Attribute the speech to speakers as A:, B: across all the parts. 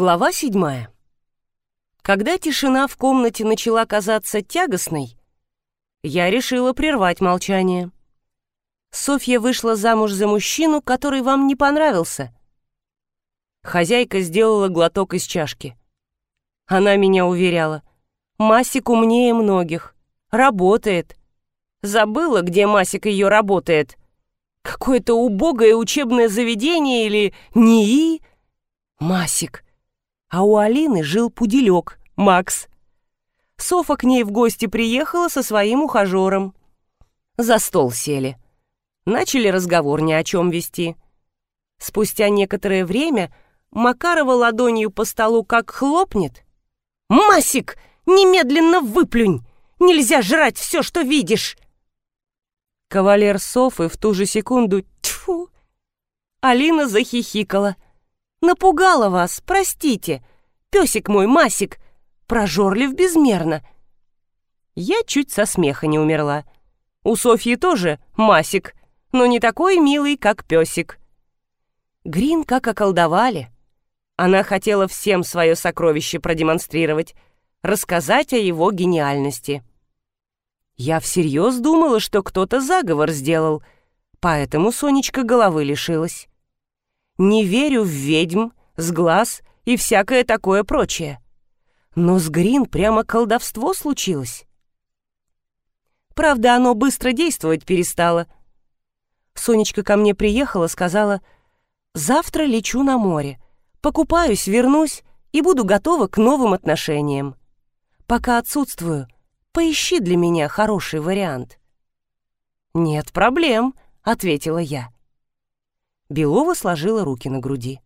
A: Глава седьмая. Когда тишина в комнате начала казаться тягостной, я решила прервать молчание. Софья вышла замуж за мужчину, который вам не понравился. Хозяйка сделала глоток из чашки. Она меня уверяла. Масик умнее многих. Работает. Забыла, где Масик ее работает. Какое-то убогое учебное заведение или НИИ. Масик а у Алины жил пуделек, Макс. Софа к ней в гости приехала со своим ухажером. За стол сели. Начали разговор ни о чем вести. Спустя некоторое время Макарова ладонью по столу как хлопнет. «Масик, немедленно выплюнь! Нельзя жрать все, что видишь!» Кавалер Софы в ту же секунду тьфу. Алина захихикала — Напугала вас, простите. Песик мой, Масик, прожорлив безмерно. Я чуть со смеха не умерла. У Софьи тоже Масик, но не такой милый, как песик. Грин как околдовали. Она хотела всем свое сокровище продемонстрировать, рассказать о его гениальности. Я всерьез думала, что кто-то заговор сделал, поэтому Сонечка головы лишилась не верю в ведьм, с глаз и всякое такое прочее. Но с Грин прямо колдовство случилось. Правда, оно быстро действовать перестало. Сонечка ко мне приехала, сказала, «Завтра лечу на море, покупаюсь, вернусь и буду готова к новым отношениям. Пока отсутствую, поищи для меня хороший вариант». «Нет проблем», — ответила я. Белова сложила руки на груди.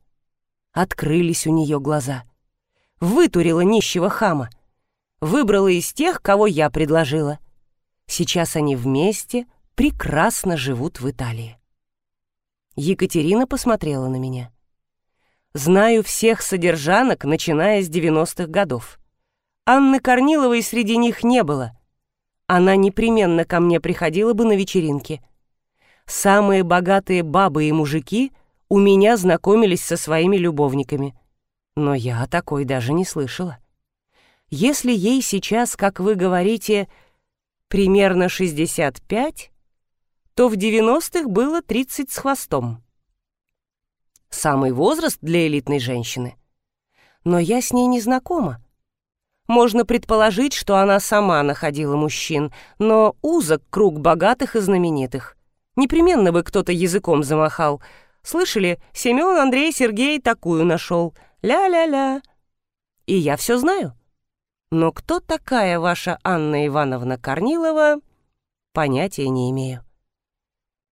A: Открылись у нее глаза. Вытурила нищего хама. Выбрала из тех, кого я предложила. Сейчас они вместе прекрасно живут в Италии. Екатерина посмотрела на меня. Знаю всех содержанок, начиная с 90-х годов. Анны Корниловой среди них не было. Она непременно ко мне приходила бы на вечеринки — самые богатые бабы и мужики у меня знакомились со своими любовниками. Но я о такой даже не слышала. Если ей сейчас, как вы говорите, примерно 65, то в 90-х было 30 с хвостом. Самый возраст для элитной женщины. Но я с ней не знакома. Можно предположить, что она сама находила мужчин, но узок круг богатых и знаменитых. Непременно бы кто-то языком замахал. Слышали, Семен Андрей Сергей такую нашел. Ля-ля-ля. И я все знаю. Но кто такая ваша Анна Ивановна Корнилова, понятия не имею.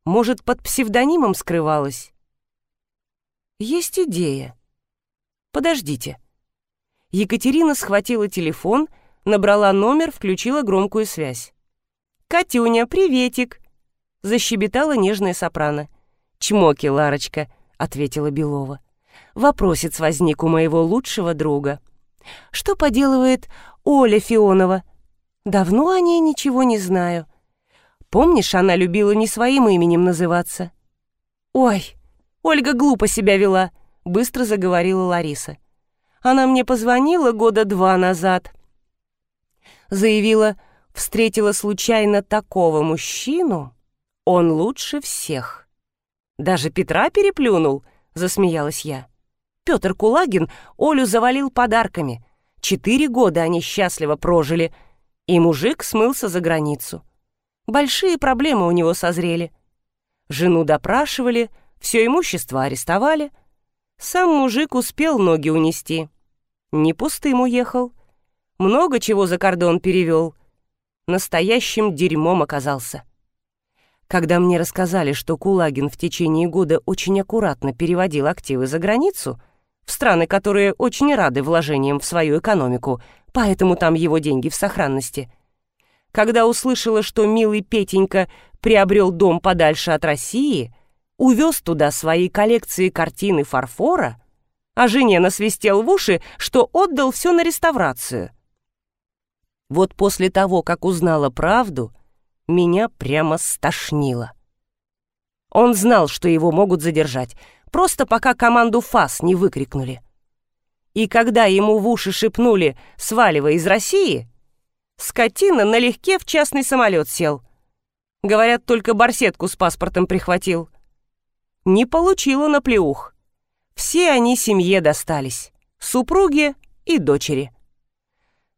A: Может, под псевдонимом скрывалась? Есть идея. Подождите. Екатерина схватила телефон, набрала номер, включила громкую связь. «Катюня, приветик!» Защебетала нежная сопрано. «Чмоки, Ларочка», — ответила Белова. Вопросец возник у моего лучшего друга. «Что поделывает Оля Фионова?» «Давно о ней ничего не знаю. Помнишь, она любила не своим именем называться?» «Ой, Ольга глупо себя вела», — быстро заговорила Лариса. «Она мне позвонила года два назад. Заявила, встретила случайно такого мужчину, он лучше всех. Даже Петра переплюнул, засмеялась я. Петр Кулагин Олю завалил подарками. Четыре года они счастливо прожили, и мужик смылся за границу. Большие проблемы у него созрели. Жену допрашивали, все имущество арестовали. Сам мужик успел ноги унести. Не пустым уехал. Много чего за кордон перевел. Настоящим дерьмом оказался. Когда мне рассказали, что Кулагин в течение года очень аккуратно переводил активы за границу, в страны, которые очень рады вложениям в свою экономику, поэтому там его деньги в сохранности. Когда услышала, что милый Петенька приобрел дом подальше от России, увез туда свои коллекции картин и фарфора, а жене насвистел в уши, что отдал все на реставрацию. Вот после того, как узнала правду — меня прямо стошнило. Он знал, что его могут задержать, просто пока команду ФАС не выкрикнули. И когда ему в уши шепнули «сваливай из России», скотина налегке в частный самолет сел. Говорят, только барсетку с паспортом прихватил. Не получил он оплеух. Все они семье достались, супруге и дочери.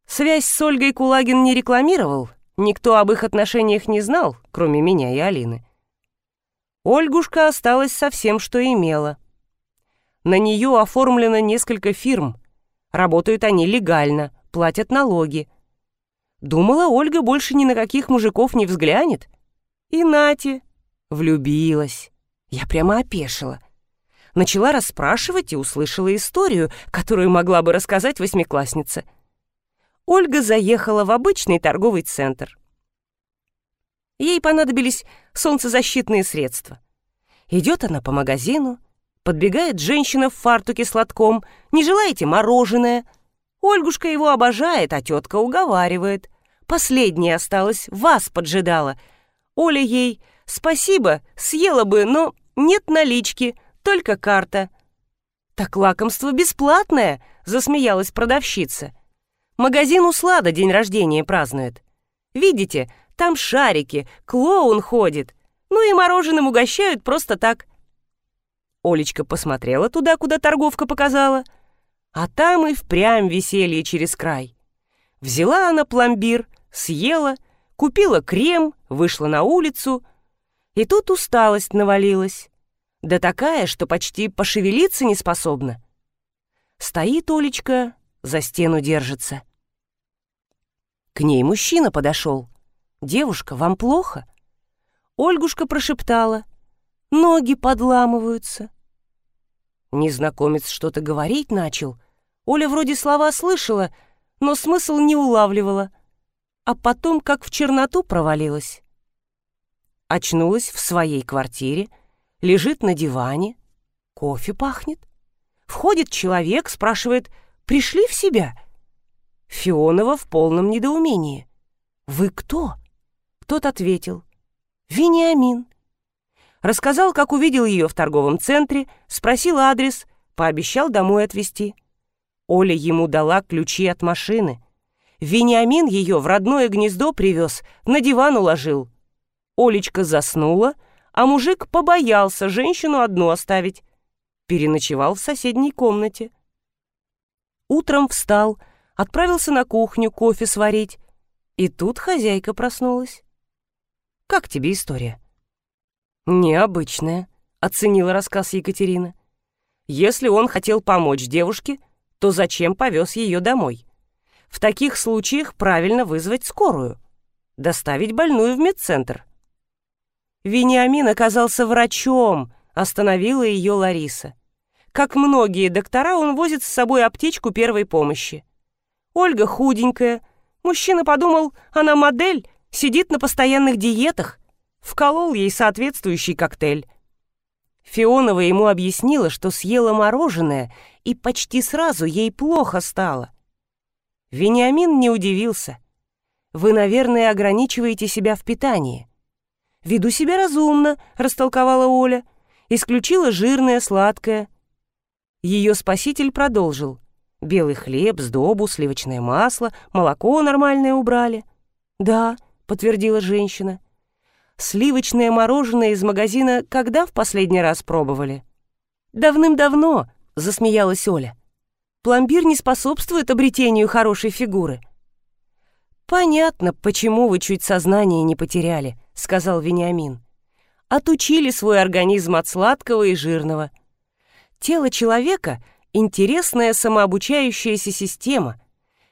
A: Связь с Ольгой Кулагин не рекламировал, никто об их отношениях не знал, кроме меня и Алины. Ольгушка осталась со всем, что имела. На нее оформлено несколько фирм. Работают они легально, платят налоги. Думала, Ольга больше ни на каких мужиков не взглянет. И нате, влюбилась. Я прямо опешила. Начала расспрашивать и услышала историю, которую могла бы рассказать восьмиклассница. Ольга заехала в обычный торговый центр. Ей понадобились солнцезащитные средства. Идет она по магазину, подбегает женщина в фартуке с лотком. «Не желаете мороженое?» Ольгушка его обожает, а тетка уговаривает. Последняя осталась, вас поджидала. Оля ей «Спасибо, съела бы, но нет налички, только карта». «Так лакомство бесплатное», — засмеялась продавщица. «Магазин Услада день рождения празднует. Видите, там шарики, клоун ходит. Ну и мороженым угощают просто так. Олечка посмотрела туда, куда торговка показала. А там и впрямь веселье через край. Взяла она пломбир, съела, купила крем, вышла на улицу. И тут усталость навалилась. Да такая, что почти пошевелиться не способна. Стоит Олечка, за стену держится. К ней мужчина подошел. «Девушка, вам плохо?» Ольгушка прошептала. «Ноги подламываются». Незнакомец что-то говорить начал. Оля вроде слова слышала, но смысл не улавливала. А потом как в черноту провалилась. Очнулась в своей квартире, лежит на диване, кофе пахнет. Входит человек, спрашивает, пришли в себя? Фионова в полном недоумении. «Вы кто?» Тот ответил. «Вениамин». Рассказал, как увидел ее в торговом центре, спросил адрес, пообещал домой отвезти. Оля ему дала ключи от машины. Вениамин ее в родное гнездо привез, на диван уложил. Олечка заснула, а мужик побоялся женщину одну оставить. Переночевал в соседней комнате. Утром встал, отправился на кухню кофе сварить. И тут хозяйка проснулась. Как тебе история?» «Необычная», — оценила рассказ Екатерина. «Если он хотел помочь девушке, то зачем повез ее домой? В таких случаях правильно вызвать скорую, доставить больную в медцентр». Вениамин оказался врачом, остановила ее Лариса. Как многие доктора, он возит с собой аптечку первой помощи. Ольга худенькая. Мужчина подумал, она модель, Сидит на постоянных диетах. Вколол ей соответствующий коктейль. Фионова ему объяснила, что съела мороженое, и почти сразу ей плохо стало. Вениамин не удивился. «Вы, наверное, ограничиваете себя в питании». «Веду себя разумно», — растолковала Оля. «Исключила жирное, сладкое». Ее спаситель продолжил. «Белый хлеб, сдобу, сливочное масло, молоко нормальное убрали». «Да, подтвердила женщина. Сливочное мороженое из магазина когда в последний раз пробовали? Давным-давно, засмеялась Оля. Пломбир не способствует обретению хорошей фигуры. Понятно, почему вы чуть сознание не потеряли, сказал Вениамин. Отучили свой организм от сладкого и жирного. Тело человека — интересная самообучающаяся система.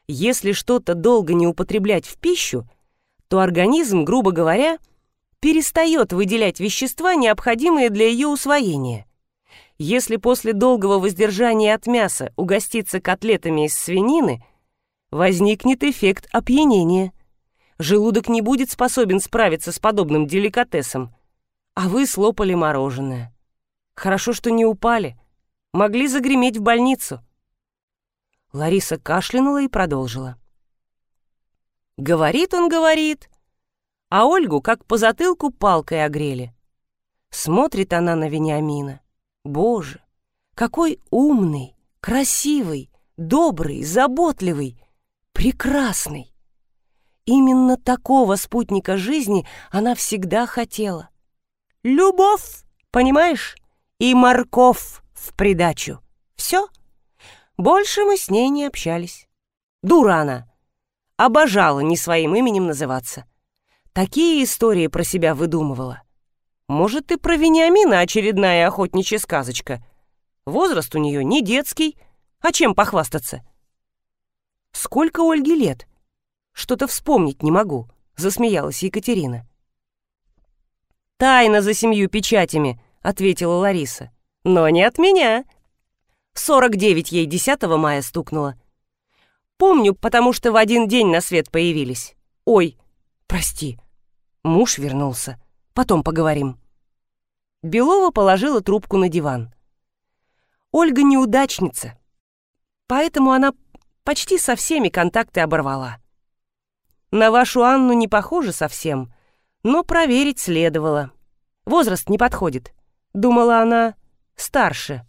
A: Если что-то долго не употреблять в пищу — то организм, грубо говоря, перестает выделять вещества, необходимые для ее усвоения. Если после долгого воздержания от мяса угоститься котлетами из свинины, возникнет эффект опьянения. Желудок не будет способен справиться с подобным деликатесом, а вы слопали мороженое. Хорошо, что не упали. Могли загреметь в больницу. Лариса кашлянула и продолжила. Говорит он, говорит, а Ольгу как по затылку палкой огрели. Смотрит она на Вениамина. Боже, какой умный, красивый, добрый, заботливый, прекрасный. Именно такого спутника жизни она всегда хотела. Любовь, понимаешь? И морков в придачу. Все. Больше мы с ней не общались. Дура она. Обожала не своим именем называться. Такие истории про себя выдумывала. Может, и про Вениамина очередная охотничья сказочка. Возраст у нее не детский, а чем похвастаться? Сколько Ольге лет? Что-то вспомнить не могу, засмеялась Екатерина. Тайна за семью печатями, ответила Лариса. Но не от меня. Сорок девять ей 10 мая стукнуло. Помню, потому что в один день на свет появились. Ой, прости. Муж вернулся. Потом поговорим. Белова положила трубку на диван. Ольга неудачница, поэтому она почти со всеми контакты оборвала. На вашу Анну не похоже совсем, но проверить следовало. Возраст не подходит. Думала она старше.